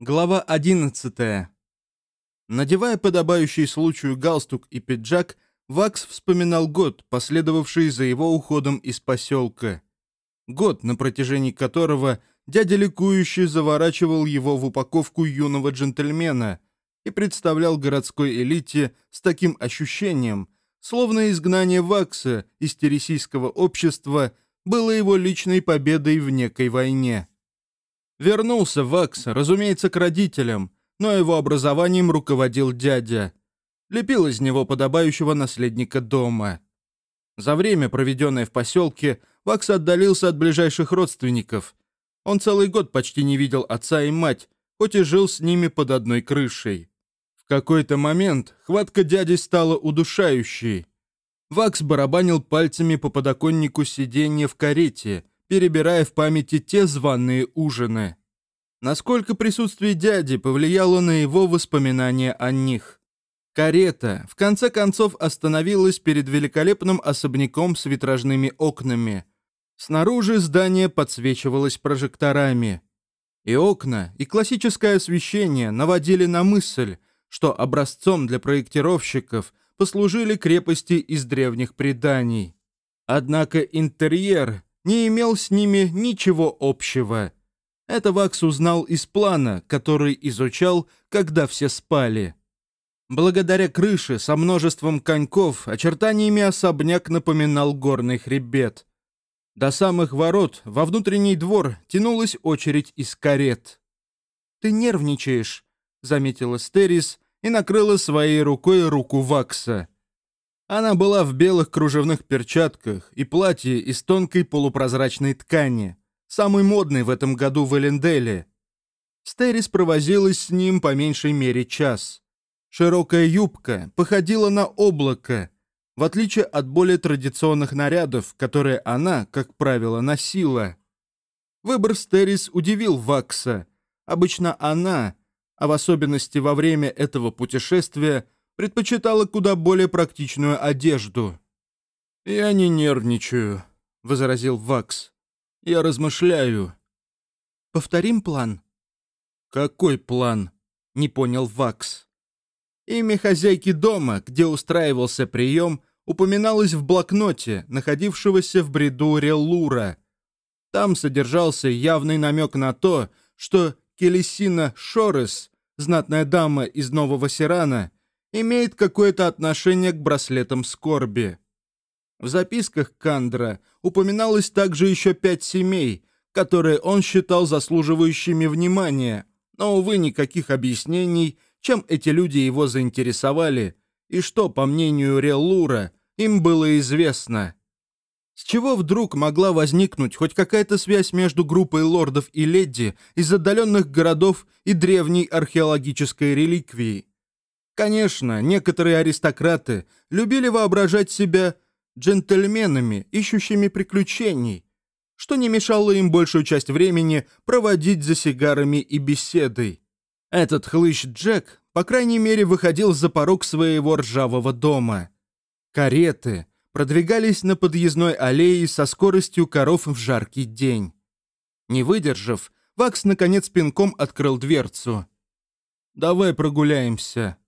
Глава 11. Надевая подобающий случаю галстук и пиджак, Вакс вспоминал год, последовавший за его уходом из поселка. Год, на протяжении которого дядя ликующе заворачивал его в упаковку юного джентльмена и представлял городской элите с таким ощущением, словно изгнание Вакса из тересийского общества было его личной победой в некой войне. Вернулся Вакс, разумеется, к родителям, но его образованием руководил дядя. Лепил из него подобающего наследника дома. За время, проведенное в поселке, Вакс отдалился от ближайших родственников. Он целый год почти не видел отца и мать, хоть и жил с ними под одной крышей. В какой-то момент хватка дяди стала удушающей. Вакс барабанил пальцами по подоконнику сиденья в карете, перебирая в памяти те званые ужины. Насколько присутствие дяди повлияло на его воспоминания о них. Карета, в конце концов, остановилась перед великолепным особняком с витражными окнами. Снаружи здание подсвечивалось прожекторами. И окна, и классическое освещение наводили на мысль, что образцом для проектировщиков послужили крепости из древних преданий. Однако интерьер не имел с ними ничего общего. Это Вакс узнал из плана, который изучал, когда все спали. Благодаря крыше со множеством коньков очертаниями особняк напоминал горный хребет. До самых ворот во внутренний двор тянулась очередь из карет. «Ты нервничаешь», — заметила Стерис и накрыла своей рукой руку Вакса. Она была в белых кружевных перчатках и платье из тонкой полупрозрачной ткани, самый модный в этом году в Эленделе. Стерис провозилась с ним по меньшей мере час. Широкая юбка походила на облако, в отличие от более традиционных нарядов, которые она, как правило, носила. Выбор Стерис удивил Вакса. Обычно она, а в особенности во время этого путешествия, предпочитала куда более практичную одежду. «Я не нервничаю», — возразил Вакс. «Я размышляю». «Повторим план?» «Какой план?» — не понял Вакс. Имя хозяйки дома, где устраивался прием, упоминалось в блокноте, находившегося в бреду Реллура. Там содержался явный намек на то, что Келесина Шорес, знатная дама из Нового Сирана, имеет какое-то отношение к браслетам скорби. В записках Кандра упоминалось также еще пять семей, которые он считал заслуживающими внимания, но, увы, никаких объяснений, чем эти люди его заинтересовали, и что, по мнению Реллура, им было известно. С чего вдруг могла возникнуть хоть какая-то связь между группой лордов и леди из отдаленных городов и древней археологической реликвией? Конечно, некоторые аристократы любили воображать себя джентльменами, ищущими приключений, что не мешало им большую часть времени проводить за сигарами и беседой. Этот хлыщ Джек, по крайней мере, выходил за порог своего ржавого дома. Кареты продвигались на подъездной аллее со скоростью коров в жаркий день. Не выдержав, Вакс наконец пинком открыл дверцу. «Давай прогуляемся»,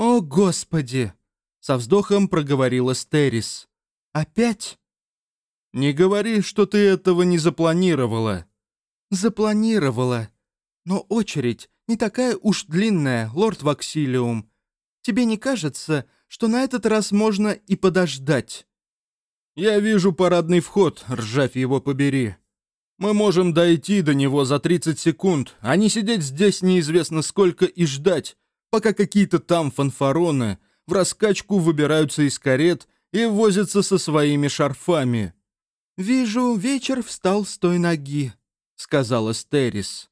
«О, Господи!» — со вздохом проговорила Стерис. «Опять?» «Не говори, что ты этого не запланировала». «Запланировала. Но очередь не такая уж длинная, лорд Ваксилиум. Тебе не кажется, что на этот раз можно и подождать?» «Я вижу парадный вход, ржавь его побери. Мы можем дойти до него за 30 секунд, а не сидеть здесь неизвестно сколько и ждать, пока какие-то там фанфароны в раскачку выбираются из карет и возятся со своими шарфами. «Вижу, вечер встал с той ноги», — сказала Стерис.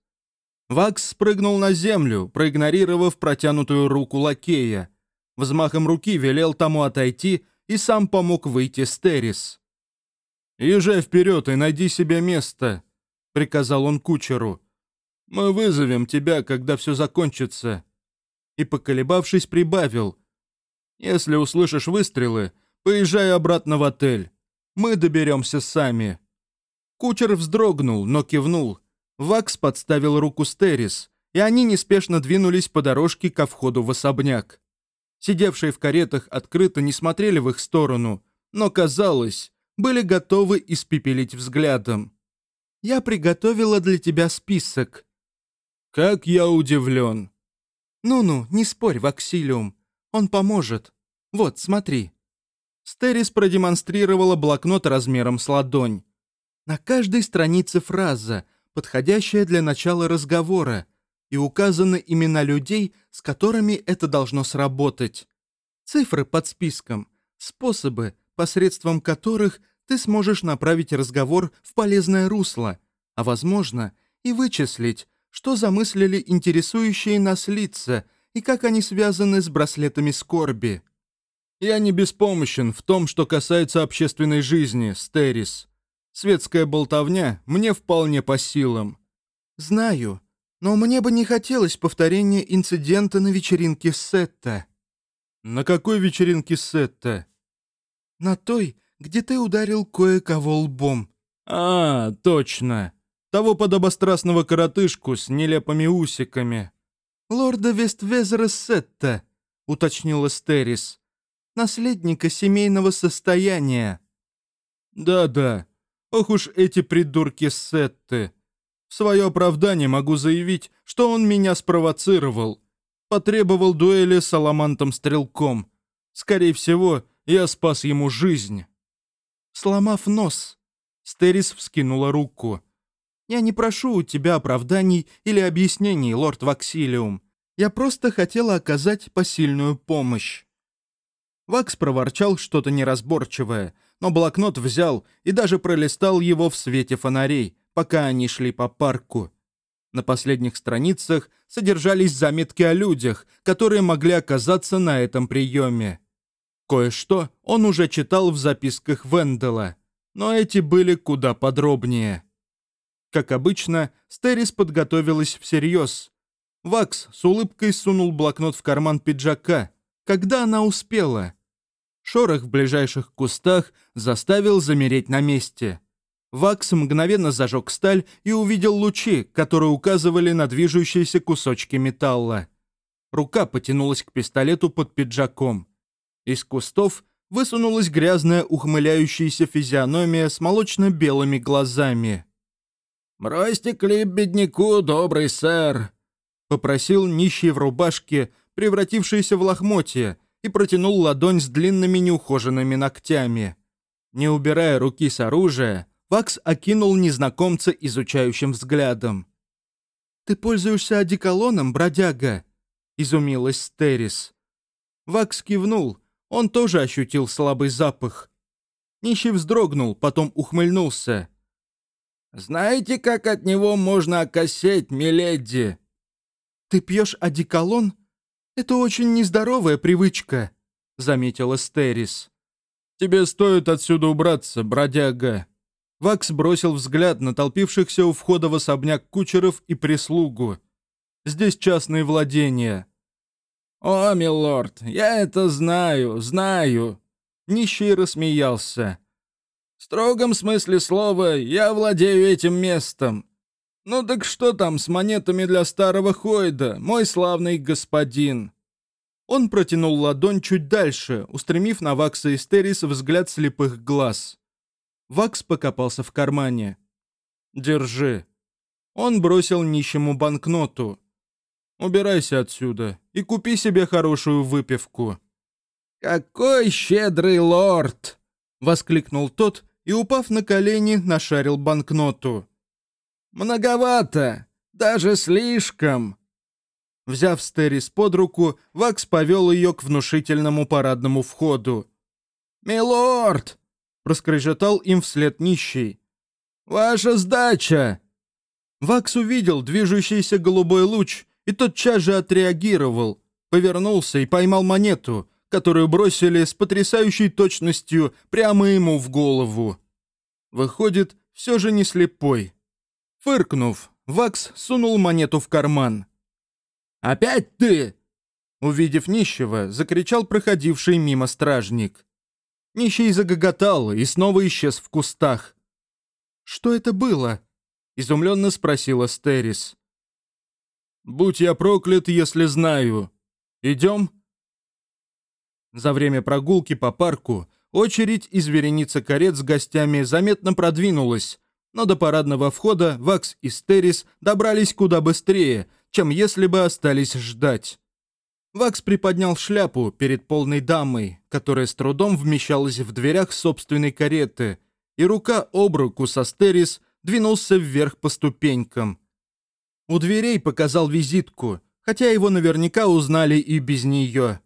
Вакс спрыгнул на землю, проигнорировав протянутую руку лакея. Взмахом руки велел тому отойти и сам помог выйти Стерис. «Езжай вперед и найди себе место», — приказал он кучеру. «Мы вызовем тебя, когда все закончится и, поколебавшись, прибавил. «Если услышишь выстрелы, поезжай обратно в отель. Мы доберемся сами». Кучер вздрогнул, но кивнул. Вакс подставил руку Стерис, и они неспешно двинулись по дорожке ко входу в особняк. Сидевшие в каретах открыто не смотрели в их сторону, но, казалось, были готовы испепелить взглядом. «Я приготовила для тебя список». «Как я удивлен». «Ну-ну, не спорь, Ваксилиум. Он поможет. Вот, смотри». Стерис продемонстрировала блокнот размером с ладонь. На каждой странице фраза, подходящая для начала разговора, и указаны имена людей, с которыми это должно сработать. Цифры под списком, способы, посредством которых ты сможешь направить разговор в полезное русло, а, возможно, и вычислить, что замыслили интересующие нас лица и как они связаны с браслетами скорби. Я не беспомощен в том, что касается общественной жизни, Стерис. Светская болтовня мне вполне по силам. Знаю, но мне бы не хотелось повторения инцидента на вечеринке Сетта. На какой вечеринке Сетта? На той, где ты ударил кое-кого лбом. А, точно. Того подобострастного коротышку с нелепыми усиками. Лорда Вествезера Сетта, уточнила Стерис. Наследника семейного состояния. Да-да. Ох уж эти придурки Сетты. В свое оправдание могу заявить, что он меня спровоцировал. Потребовал дуэли с Аламантом-стрелком. Скорее всего, я спас ему жизнь. Сломав нос, Стерис вскинула руку. «Я не прошу у тебя оправданий или объяснений, лорд Ваксилиум. Я просто хотела оказать посильную помощь». Вакс проворчал что-то неразборчивое, но блокнот взял и даже пролистал его в свете фонарей, пока они шли по парку. На последних страницах содержались заметки о людях, которые могли оказаться на этом приеме. Кое-что он уже читал в записках Вендела, но эти были куда подробнее. Как обычно, Стерис подготовилась всерьез. Вакс с улыбкой сунул блокнот в карман пиджака, когда она успела. Шорох в ближайших кустах заставил замереть на месте. Вакс мгновенно зажег сталь и увидел лучи, которые указывали на движущиеся кусочки металла. Рука потянулась к пистолету под пиджаком. Из кустов высунулась грязная ухмыляющаяся физиономия с молочно-белыми глазами. «Бросьте клип бедняку, добрый сэр!» — попросил нищий в рубашке, превратившийся в лохмотье, и протянул ладонь с длинными неухоженными ногтями. Не убирая руки с оружия, Вакс окинул незнакомца изучающим взглядом. «Ты пользуешься одеколоном, бродяга?» — изумилась Стерис. Вакс кивнул. Он тоже ощутил слабый запах. Нищий вздрогнул, потом ухмыльнулся. «Знаете, как от него можно окосеть, миледи?» «Ты пьешь одеколон? Это очень нездоровая привычка», — заметила Стерис. «Тебе стоит отсюда убраться, бродяга», Вакс бросил взгляд на толпившихся у входа в особняк кучеров и прислугу. «Здесь частные владения». «О, милорд, я это знаю, знаю!» Нищий рассмеялся. «В строгом смысле слова я владею этим местом. Ну так что там с монетами для старого Хойда, мой славный господин?» Он протянул ладонь чуть дальше, устремив на Вакса и Стерис взгляд слепых глаз. Вакс покопался в кармане. «Держи». Он бросил нищему банкноту. «Убирайся отсюда и купи себе хорошую выпивку». «Какой щедрый лорд!» — воскликнул тот и, упав на колени, нашарил банкноту. «Многовато! Даже слишком!» Взяв Стерис под руку, Вакс повел ее к внушительному парадному входу. «Милорд!» проскрежетал им вслед нищий. «Ваша сдача!» Вакс увидел движущийся голубой луч и тотчас же отреагировал, повернулся и поймал монету, которую бросили с потрясающей точностью прямо ему в голову. Выходит, все же не слепой. Фыркнув, Вакс сунул монету в карман. «Опять ты!» Увидев нищего, закричал проходивший мимо стражник. Нищий загоготал и снова исчез в кустах. «Что это было?» — изумленно спросила Стерис. Будь я проклят, если знаю. Идем?» За время прогулки по парку очередь из вереницы карет с гостями заметно продвинулась, но до парадного входа Вакс и Стерис добрались куда быстрее, чем если бы остались ждать. Вакс приподнял шляпу перед полной дамой, которая с трудом вмещалась в дверях собственной кареты, и рука об руку со Стерис двинулся вверх по ступенькам. У дверей показал визитку, хотя его наверняка узнали и без нее.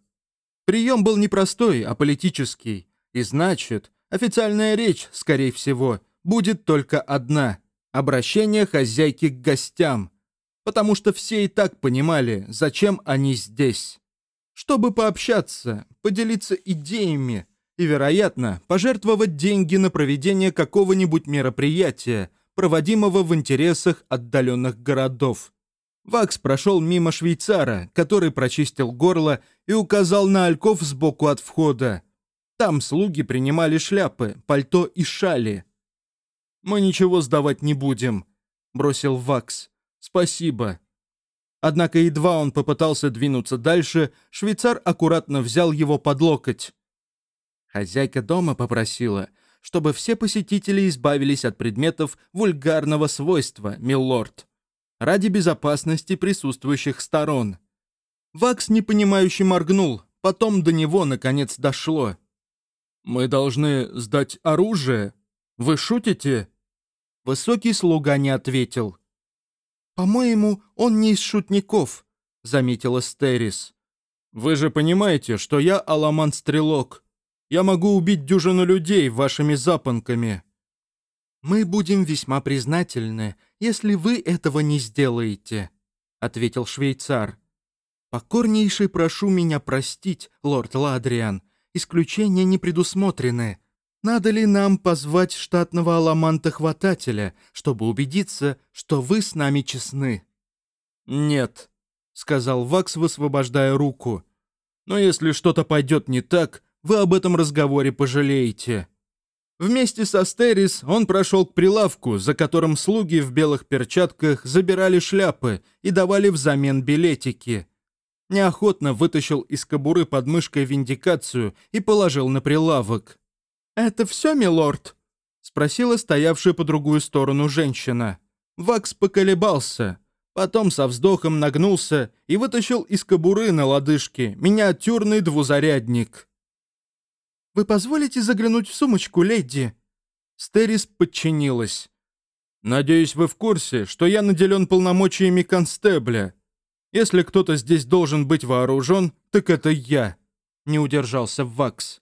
Прием был не простой, а политический, и значит, официальная речь, скорее всего, будет только одна – обращение хозяйки к гостям, потому что все и так понимали, зачем они здесь. Чтобы пообщаться, поделиться идеями и, вероятно, пожертвовать деньги на проведение какого-нибудь мероприятия, проводимого в интересах отдаленных городов. Вакс прошел мимо швейцара, который прочистил горло и указал на альков сбоку от входа. Там слуги принимали шляпы, пальто и шали. «Мы ничего сдавать не будем», — бросил Вакс. «Спасибо». Однако едва он попытался двинуться дальше, швейцар аккуратно взял его под локоть. Хозяйка дома попросила, чтобы все посетители избавились от предметов вульгарного свойства, милорд, ради безопасности присутствующих сторон. Вакс непонимающе моргнул, потом до него наконец дошло. «Мы должны сдать оружие? Вы шутите?» Высокий слуга не ответил. «По-моему, он не из шутников», — заметила Стерис. «Вы же понимаете, что я Аламан-стрелок. Я могу убить дюжину людей вашими запонками». «Мы будем весьма признательны, если вы этого не сделаете», — ответил швейцар. «Покорнейший прошу меня простить, лорд Ладриан. Исключения не предусмотрены. Надо ли нам позвать штатного аламанта-хватателя, чтобы убедиться, что вы с нами честны?» «Нет», — сказал Вакс, высвобождая руку. «Но если что-то пойдет не так, вы об этом разговоре пожалеете». Вместе со Стерис он прошел к прилавку, за которым слуги в белых перчатках забирали шляпы и давали взамен билетики. Неохотно вытащил из кобуры под мышкой виндикацию и положил на прилавок. «Это все, милорд?» — спросила стоявшая по другую сторону женщина. Вакс поколебался, потом со вздохом нагнулся и вытащил из кобуры на лодыжке миниатюрный двузарядник. «Вы позволите заглянуть в сумочку, леди?» Стерис подчинилась. «Надеюсь, вы в курсе, что я наделен полномочиями констебля. Если кто-то здесь должен быть вооружен, так это я», — не удержался Вакс.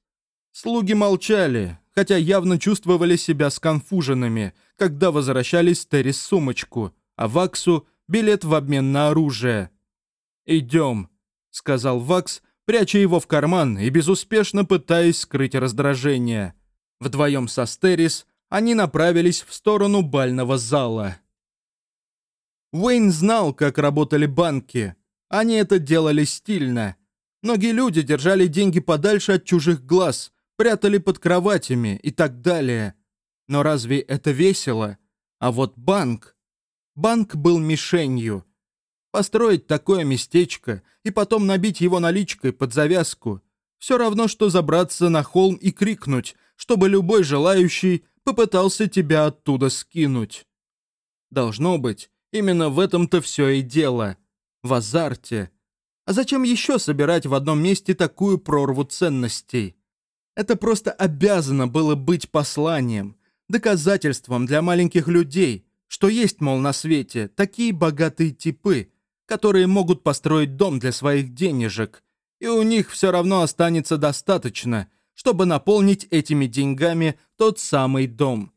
Слуги молчали, хотя явно чувствовали себя сконфуженными, когда возвращались Террис сумочку, а Ваксу — билет в обмен на оружие. «Идем», — сказал Вакс, пряча его в карман и безуспешно пытаясь скрыть раздражение. Вдвоем со Стерис они направились в сторону бального зала. Уэйн знал, как работали банки. Они это делали стильно. Многие люди держали деньги подальше от чужих глаз — прятали под кроватями и так далее. Но разве это весело? А вот банк... Банк был мишенью. Построить такое местечко и потом набить его наличкой под завязку — все равно, что забраться на холм и крикнуть, чтобы любой желающий попытался тебя оттуда скинуть. Должно быть, именно в этом-то все и дело. В азарте. А зачем еще собирать в одном месте такую прорву ценностей? Это просто обязано было быть посланием, доказательством для маленьких людей, что есть, мол, на свете такие богатые типы, которые могут построить дом для своих денежек, и у них все равно останется достаточно, чтобы наполнить этими деньгами тот самый дом.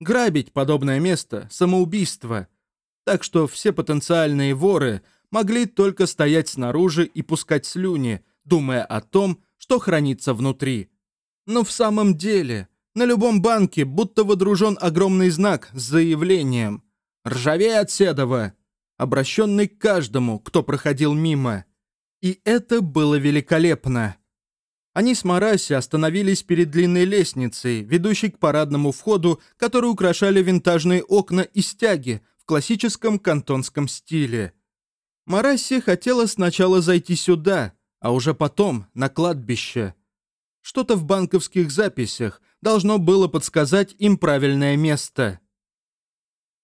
Грабить подобное место – самоубийство. Так что все потенциальные воры могли только стоять снаружи и пускать слюни, думая о том, что хранится внутри. Но в самом деле, на любом банке будто водружен огромный знак с заявлением «Ржавей от Седова», обращенный к каждому, кто проходил мимо. И это было великолепно. Они с Мараси остановились перед длинной лестницей, ведущей к парадному входу, который украшали винтажные окна и стяги классическом кантонском стиле. Марасси хотела сначала зайти сюда, а уже потом на кладбище. Что-то в банковских записях должно было подсказать им правильное место.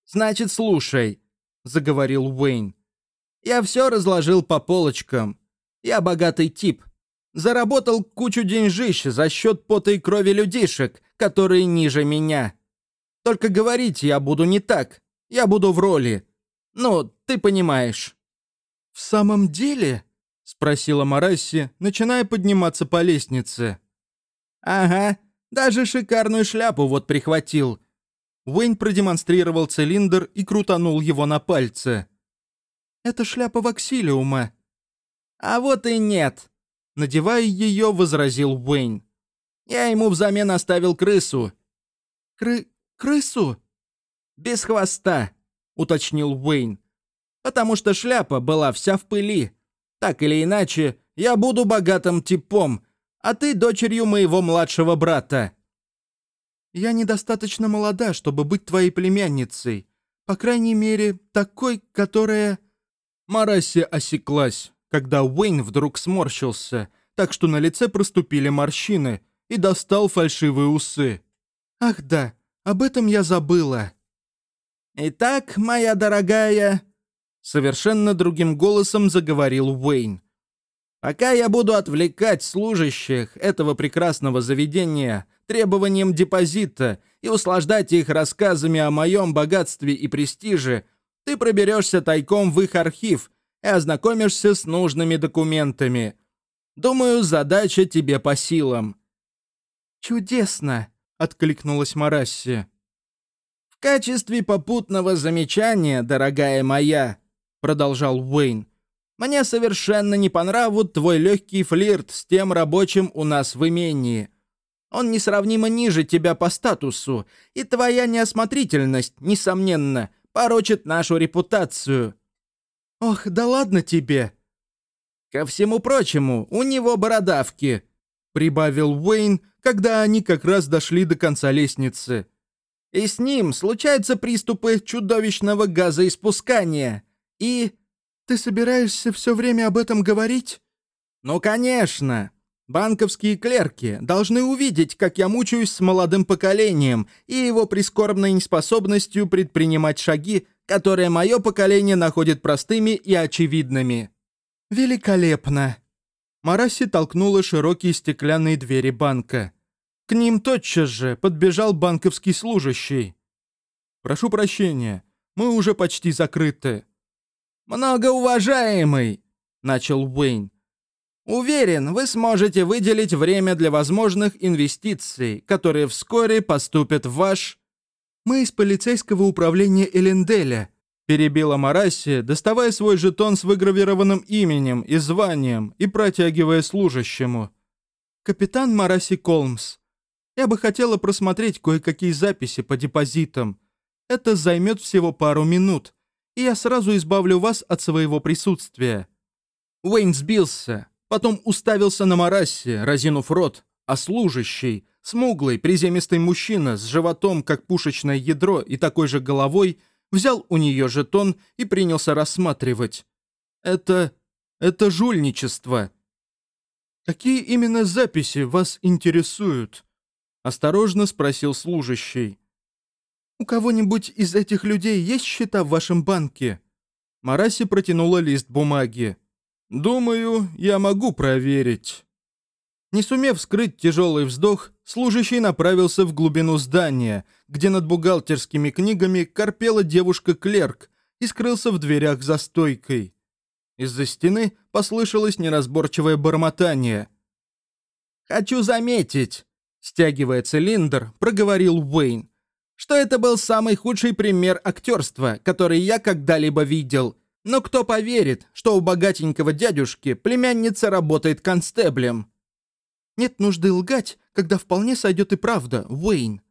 «Значит, слушай», — заговорил Уэйн. «Я все разложил по полочкам. Я богатый тип. Заработал кучу деньжищ за счет пота и крови людишек, которые ниже меня. Только говорить я буду не так. Я буду в роли. Ну, ты понимаешь». «В самом деле?» — спросила Марасси, начиная подниматься по лестнице. «Ага, даже шикарную шляпу вот прихватил». Уэйн продемонстрировал цилиндр и крутанул его на пальце. «Это шляпа Ваксилиума». «А вот и нет», — надевая ее, возразил Уэйн. «Я ему взамен оставил крысу». «Кры... крысу?» «Без хвоста», — уточнил Уэйн. «Потому что шляпа была вся в пыли. Так или иначе, я буду богатым типом, а ты дочерью моего младшего брата». «Я недостаточно молода, чтобы быть твоей племянницей. По крайней мере, такой, которая...» Мараси осеклась, когда Уэйн вдруг сморщился, так что на лице проступили морщины, и достал фальшивые усы. «Ах да, об этом я забыла». «Итак, моя дорогая...» Совершенно другим голосом заговорил Уэйн. «Пока я буду отвлекать служащих этого прекрасного заведения требованием депозита и услаждать их рассказами о моем богатстве и престиже, ты проберешься тайком в их архив и ознакомишься с нужными документами. Думаю, задача тебе по силам». «Чудесно!» — откликнулась Марасси. «В качестве попутного замечания, дорогая моя», — продолжал Уэйн, «мне совершенно не по нраву твой легкий флирт с тем рабочим у нас в имении. Он несравнимо ниже тебя по статусу, и твоя неосмотрительность, несомненно, порочит нашу репутацию». «Ох, да ладно тебе!» «Ко всему прочему, у него бородавки», — прибавил Уэйн, когда они как раз дошли до конца лестницы. «И с ним случаются приступы чудовищного газоиспускания. И...» «Ты собираешься все время об этом говорить?» «Ну, конечно!» Банковские клерки должны увидеть, как я мучаюсь с молодым поколением и его прискорбной неспособностью предпринимать шаги, которые мое поколение находит простыми и очевидными. Великолепно. Мараси толкнула широкие стеклянные двери банка. К ним тотчас же подбежал банковский служащий. «Прошу прощения, мы уже почти закрыты». «Многоуважаемый!» — начал Уэйн. Уверен, вы сможете выделить время для возможных инвестиций, которые вскоре поступят в ваш... Мы из полицейского управления Эленделя, перебила Мараси, доставая свой жетон с выгравированным именем и званием и протягивая служащему. Капитан Мараси Колмс. Я бы хотела просмотреть кое-какие записи по депозитам. Это займет всего пару минут, и я сразу избавлю вас от своего присутствия. Уэйн сбился, Потом уставился на Марасси, разинув рот, а служащий, смуглый, приземистый мужчина с животом, как пушечное ядро и такой же головой, взял у нее жетон и принялся рассматривать. Это... это жульничество. «Какие именно записи вас интересуют?» — осторожно спросил служащий. «У кого-нибудь из этих людей есть счета в вашем банке?» Мараси протянула лист бумаги. «Думаю, я могу проверить». Не сумев скрыть тяжелый вздох, служащий направился в глубину здания, где над бухгалтерскими книгами корпела девушка-клерк и скрылся в дверях за стойкой. Из-за стены послышалось неразборчивое бормотание. «Хочу заметить», — стягивая цилиндр, проговорил Уэйн, «что это был самый худший пример актерства, который я когда-либо видел. Но кто поверит, что у богатенького дядюшки племянница работает констеблем? Нет нужды лгать, когда вполне сойдет и правда, Уэйн.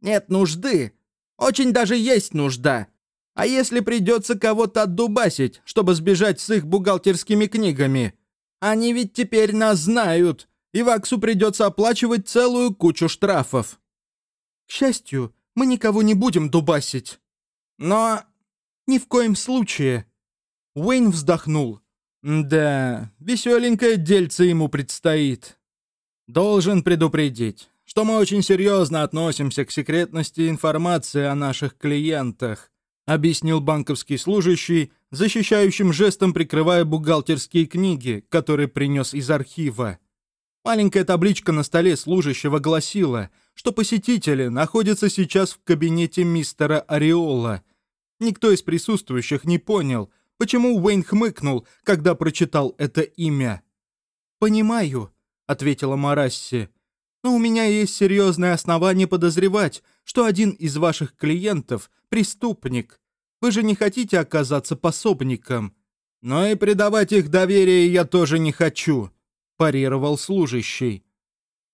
Нет нужды. Очень даже есть нужда. А если придется кого-то отдубасить, чтобы сбежать с их бухгалтерскими книгами? Они ведь теперь нас знают, и Ваксу придется оплачивать целую кучу штрафов. К счастью, мы никого не будем дубасить. Но ни в коем случае. Уэйн вздохнул. Да, веселенькое дельце ему предстоит. Должен предупредить, что мы очень серьезно относимся к секретности информации о наших клиентах, объяснил банковский служащий, защищающим жестом прикрывая бухгалтерские книги, которые принес из архива. Маленькая табличка на столе служащего гласила, что посетители находятся сейчас в кабинете мистера Ореола. Никто из присутствующих не понял, почему Уэйн хмыкнул, когда прочитал это имя. «Понимаю», — ответила Марасси, «но у меня есть серьезное основание подозревать, что один из ваших клиентов — преступник. Вы же не хотите оказаться пособником. Но и предавать их доверие я тоже не хочу», — парировал служащий.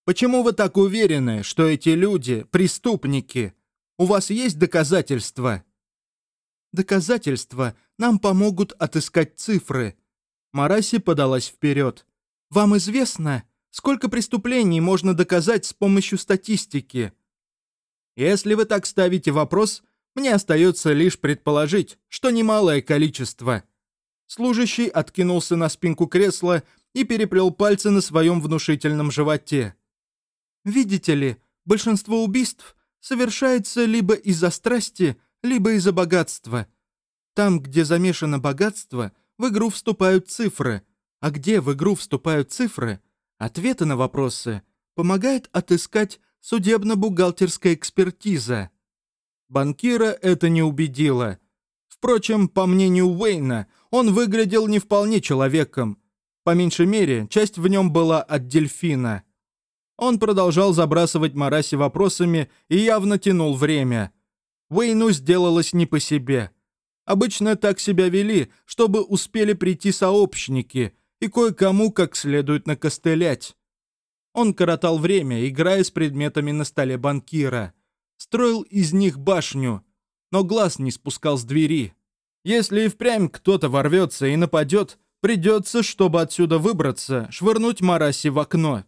«Почему вы так уверены, что эти люди — преступники? У вас есть доказательства?» «Доказательства нам помогут отыскать цифры». Мараси подалась вперед. «Вам известно, сколько преступлений можно доказать с помощью статистики?» «Если вы так ставите вопрос, мне остается лишь предположить, что немалое количество». Служащий откинулся на спинку кресла и переплел пальцы на своем внушительном животе. «Видите ли, большинство убийств совершается либо из-за страсти, либо из-за богатства. Там, где замешано богатство, в игру вступают цифры, а где в игру вступают цифры, ответы на вопросы помогает отыскать судебно-бухгалтерская экспертиза. Банкира это не убедило. Впрочем, по мнению Уэйна, он выглядел не вполне человеком, по меньшей мере, часть в нем была от дельфина. Он продолжал забрасывать Мараси вопросами и явно тянул время. Уэйну сделалось не по себе. Обычно так себя вели, чтобы успели прийти сообщники и кое-кому как следует накостылять. Он коротал время, играя с предметами на столе банкира. Строил из них башню, но глаз не спускал с двери. Если и впрямь кто-то ворвется и нападет, Придется, чтобы отсюда выбраться, швырнуть Мараси в окно.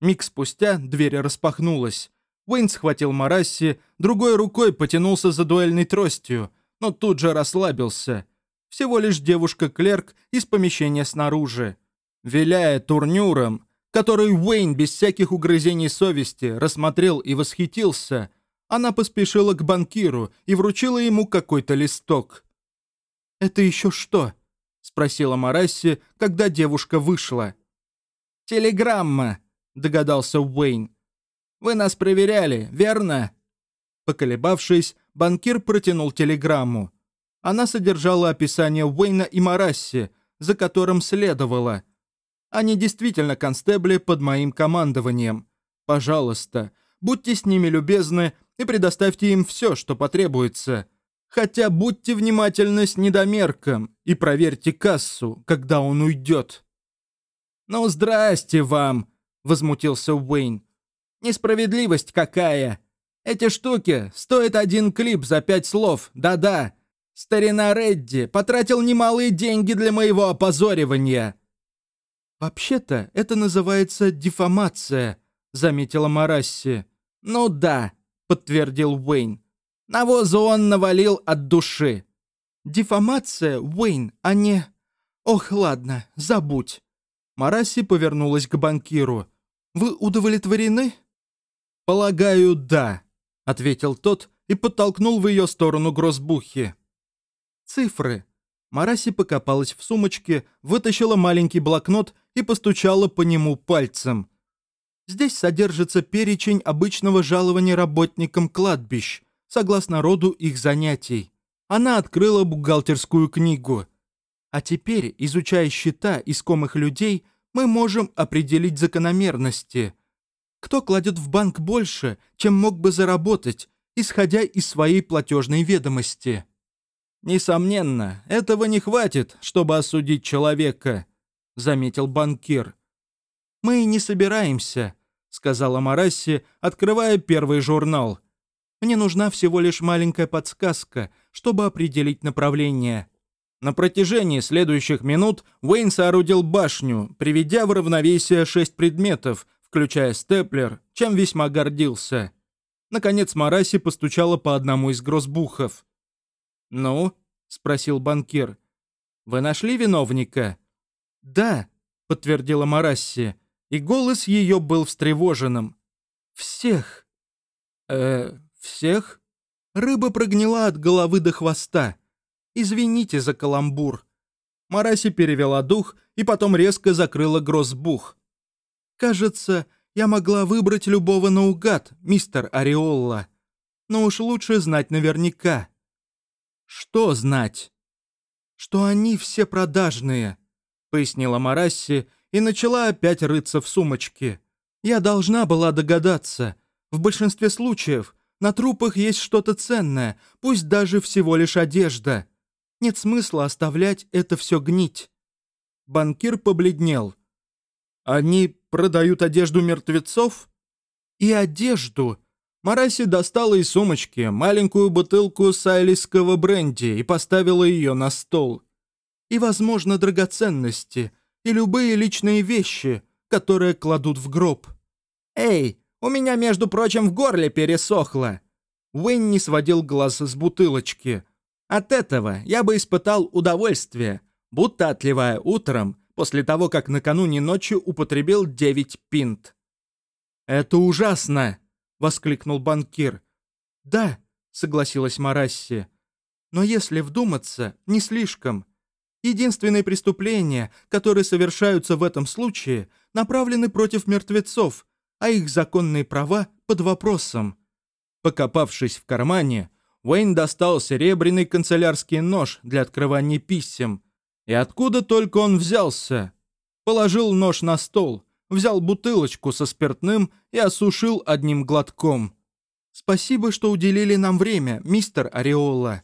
Миг спустя дверь распахнулась. Уэйн схватил Мараси, другой рукой потянулся за дуэльной тростью, но тут же расслабился. Всего лишь девушка-клерк из помещения снаружи. Виляя турнюром, который Уэйн без всяких угрызений совести рассмотрел и восхитился, она поспешила к банкиру и вручила ему какой-то листок. «Это еще что?» Спросила Марасси, когда девушка вышла. «Телеграмма», — догадался Уэйн. «Вы нас проверяли, верно?» Поколебавшись, банкир протянул телеграмму. Она содержала описание Уэйна и Марасси, за которым следовало. Они действительно констебли под моим командованием. Пожалуйста, будьте с ними любезны и предоставьте им все, что потребуется. Хотя будьте внимательны с недомерком и проверьте кассу, когда он уйдет». «Ну, здрасте вам!» — возмутился Уэйн. «Несправедливость какая! Эти штуки стоят один клип за пять слов, да-да. Старина Редди потратил немалые деньги для моего опозоривания». «Вообще-то это называется дефамация», — заметила Марасси. «Ну да», — подтвердил Уэйн. Навозу он навалил от души. Дефамация, Уэйн, а не... Ох, ладно, забудь. Мараси повернулась к банкиру. Вы удовлетворены? Полагаю, да, ответил тот и подтолкнул в ее сторону грозбухи. Цифры. Мараси покопалась в сумочке, вытащила маленький блокнот и постучала по нему пальцем. Здесь содержится перечень обычного жалования работникам кладбищ согласно роду их занятий. Она открыла бухгалтерскую книгу. А теперь, изучая счета искомых людей, мы можем определить закономерности. Кто кладет в банк больше, чем мог бы заработать, исходя из своей платежной ведомости? «Несомненно, этого не хватит, чтобы осудить человека», — заметил банкир. «Мы не собираемся», — сказала Марасси, открывая первый журнал. Мне нужна всего лишь маленькая подсказка, чтобы определить направление. На протяжении следующих минут Уэйн соорудил башню, приведя в равновесие шесть предметов, включая степлер, чем весьма гордился. Наконец Мараси постучала по одному из грозбухов. «Ну?» — спросил банкир. Вы нашли виновника?» «Да», — подтвердила Марасси, и голос ее был встревоженным. «Всех». «Э, всех?» Рыба прогнила от головы до хвоста. «Извините за каламбур». Мараси перевела дух и потом резко закрыла грозбух. «Кажется, я могла выбрать любого наугад, мистер Ореолла. Но уж лучше знать наверняка». «Что знать?» «Что они все продажные», — пояснила Марасси и начала опять рыться в сумочке. «Я должна была догадаться. В большинстве случаев на трупах есть что-то ценное, пусть даже всего лишь одежда. Нет смысла оставлять это все гнить». Банкир побледнел. «Они продают одежду мертвецов?» «И одежду!» Мараси достала из сумочки маленькую бутылку сайлийского бренди и поставила ее на стол. «И, возможно, драгоценности, и любые личные вещи, которые кладут в гроб». «Эй, у меня, между прочим, в горле пересохло!» Уэйн не сводил глаз с бутылочки. «От этого я бы испытал удовольствие, будто отливая утром, после того, как накануне ночью употребил девять пинт». «Это ужасно!» — воскликнул банкир. «Да», — согласилась Марасси. «Но если вдуматься, не слишком. Единственные преступления, которые совершаются в этом случае, направлены против мертвецов, а их законные права под вопросом». Покопавшись в кармане, Уэйн достал серебряный канцелярский нож для открывания писем. И откуда только он взялся? Положил нож на стол, взял бутылочку со спиртным и осушил одним глотком. «Спасибо, что уделили нам время, мистер Ореола».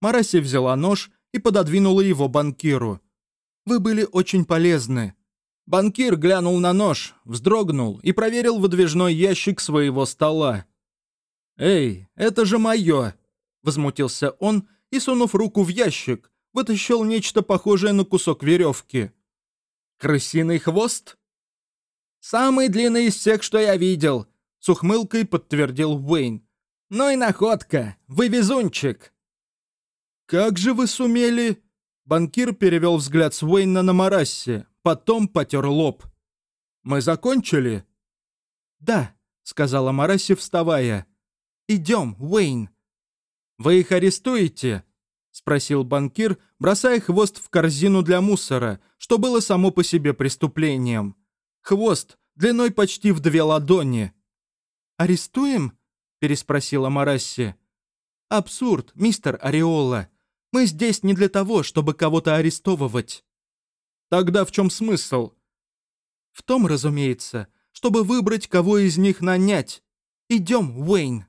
Мараси взяла нож и пододвинула его банкиру. «Вы были очень полезны». Банкир глянул на нож, вздрогнул и проверил выдвижной ящик своего стола. «Эй, это же мое!» — возмутился он и, сунув руку в ящик, вытащил нечто похожее на кусок веревки. «Крысиный хвост?» «Самый длинный из всех, что я видел», — с ухмылкой подтвердил Уэйн. «Ну и находка! Вы везунчик!» «Как же вы сумели...» Банкир перевел взгляд с Уэйна на Марасси, потом потер лоб. «Мы закончили?» «Да», — сказала Марасси, вставая. «Идем, Уэйн». «Вы их арестуете?» — спросил банкир, бросая хвост в корзину для мусора, что было само по себе преступлением. Хвост длиной почти в две ладони. «Арестуем?» – переспросила Марасси. «Абсурд, мистер Ореола. Мы здесь не для того, чтобы кого-то арестовывать». «Тогда в чем смысл?» «В том, разумеется, чтобы выбрать, кого из них нанять. Идем, Уэйн».